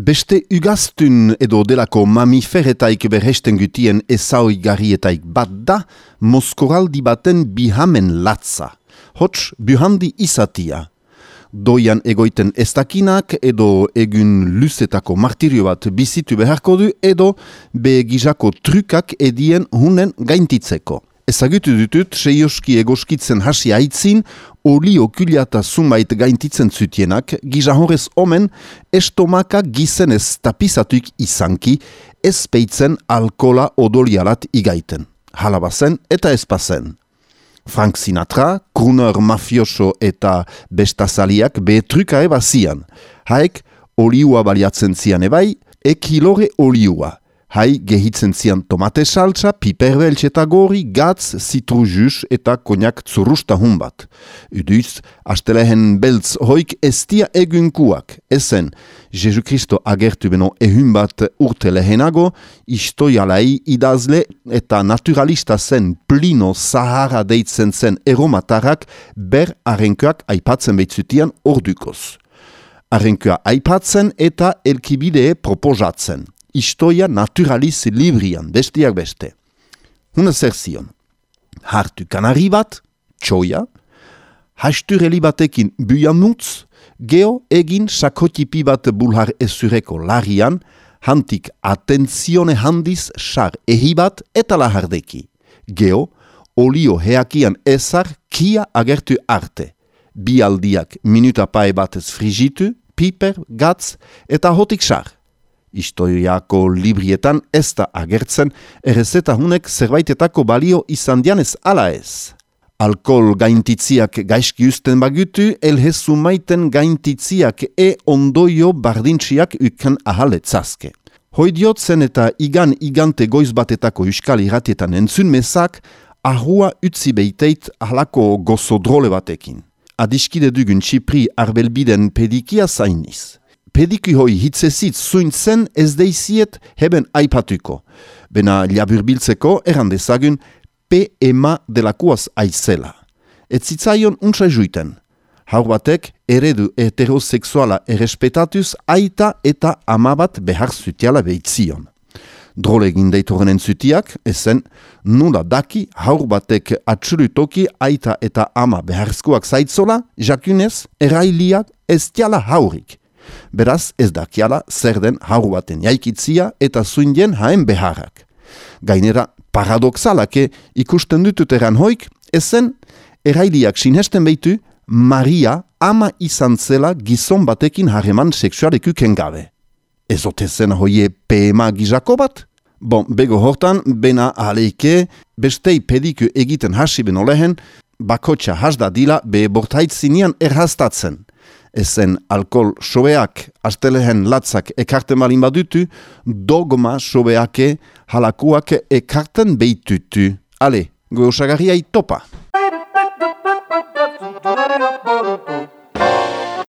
Beste ugaztun edo delako mamiferetaik berresten gutien ezaoi garrietaik bat da, moskoraldi baten bihamen latza. Hots, buhandi izatia. Doian egoiten ez dakinak edo egun luzetako martirio bat bizitu beharko du edo begizako trukak edien hunen gaintitzeko. Ezagutu dutut, seioski egoskitzen hasi aitzin, oli okuliata zumait gaintitzen zutienak, giza horrez omen, estomaka gizen ez tapizatuik izanki, ez peitzen alkola odolialat igaiten. Halabazen eta ezpazen. Frank Sinatra, kruner mafioso eta bestazaliak betruka eba zian. Haek, oliua baliatzen zian ebai, ekilore oliua. Hai gehitzen zian tomate saltza, piperbeltz eta gori, gatz, zitru jus eta koniak zurrusta hun bat. Uduiz, astelehen beltz hoik estia egunkuak. Ezen, Jesu Kristo agertu beno ehun bat urte lehenago, istoialai idazle eta naturalista zen plino Sahara deitzen zen eromatarrak ber arenkoak aipatzen behitzutian ordukoz. Arenkoa aipatzen eta elkibidee proposatzen istoia naturaliz librian, bestiak beste. Huna zer zion. Hartu kanari bat, txoia, hastur batekin buiamutz, geo egin sakotipi bat bulhar ezureko larian, hantik atentzione handiz sar ehi bat eta lahardeki. Geo, olio heakian ezar kia agertu arte. Bi aldiak minuta pae batez frigitu, piper, gatz eta hotik sar historiako librietan ez da agertzen, errezeta hunek zerbaitetako balio izan dianez ala ez. Alkohol gaintitziak gaizki usten bagutu, elhezu maiten gaintitziak e ondoio bardintziak uken ahaletzazke. Hoidiot zen eta igan igante goiz batetako uskal irratietan entzun mesak, ahua utzi beiteit ahalako gozo drole batekin. Adiskide dugun txipri arbelbiden pedikia zainiz pediki hoi hitzezit zuintzen ez deiziet heben aipatuko. Bena liaburbiltzeko errandezagun PMA delakuaz aizela. Ez zitzaion untsa juiten. Haur batek eredu heterosexuala errespetatuz aita eta amabat behar zutiala behitzion. Drole egin deitoren entzutiak, ezen, nula daki haur batek atxurutoki aita eta ama beharzkoak zaitzola, jakunez, erailiak ez tiala haurik. Beraz, ez dakiala zer den haru baten jaikitzia eta zuindien haen beharrak. Gainera, paradoxalake ikusten dutut eran hoik, ezen, erailiak sinhesten behitu, Maria ama izan zela gizon batekin harreman seksualekuken gabe. Ez zen hoie PMA gizako bat? Bon, bego hortan, bena aleike, bestei pediku egiten hasi beno lehen, bakotxa hasda dila be bortaitzinean erhaztatzen ezen alkohol sobeak astelehen latzak ekarten malin badutu, dogma sobeake halakuak ekarten behitutu. Ale, gozagarriai topa!